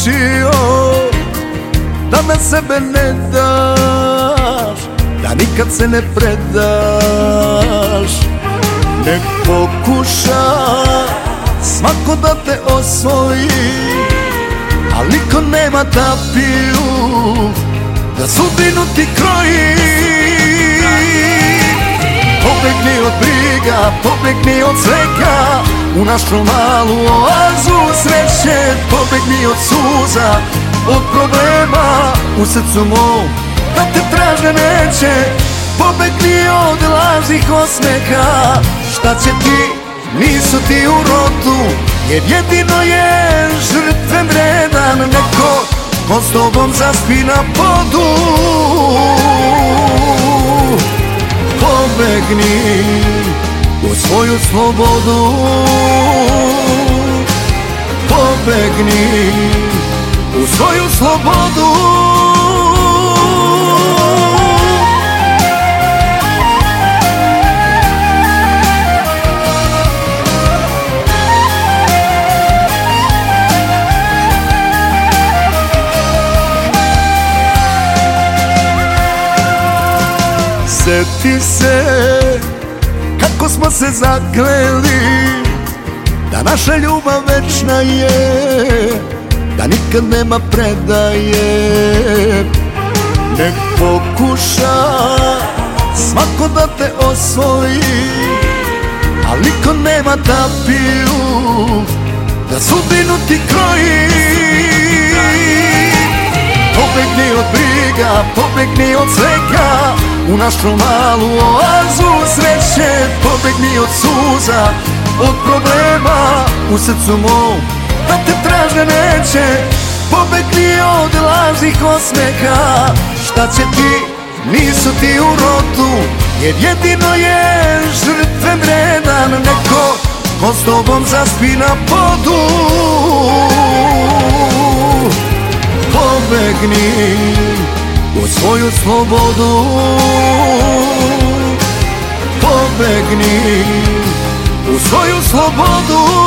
naučio Da na sebe ne daš Da nikad se ne predaš. Ne pokuša Svako da te osvoji Al niko nema tapiju Da sudbinu ti kroji. Pobegni od briga, pobegni od svega U našu malu oazu sreće Pobegni od suza, od problema U srcu mom da te traže neće. Pobegni od lažnih osmeha. Šta će ti, nisu ti u rotu Jer jedino je žrtve vredan. Neko Ko s tobom zaspi na podu Pobegni u svoju slobodu. Pobegni u svoju slobodu. Sjeti se se zakleli Da naša ljubav večna je Da nikad nema predaje. Nek pokuša svako da te osvoji Al niko nema tapiju Da sudbinu ti kroji. Pobegni od briga, pobegni od svega U našu malu oazu sreće Pobegni od suza, od problema U srcu mom da te traže neće. Pobegni od lažnih osmeha. Šta će ti, nisu ti u rotu Jer jedino je žrtve vredan. Neko Ko s tobom zaspi na podu. Pobegni u svoju slobodu. Pobegni u svoju slobodu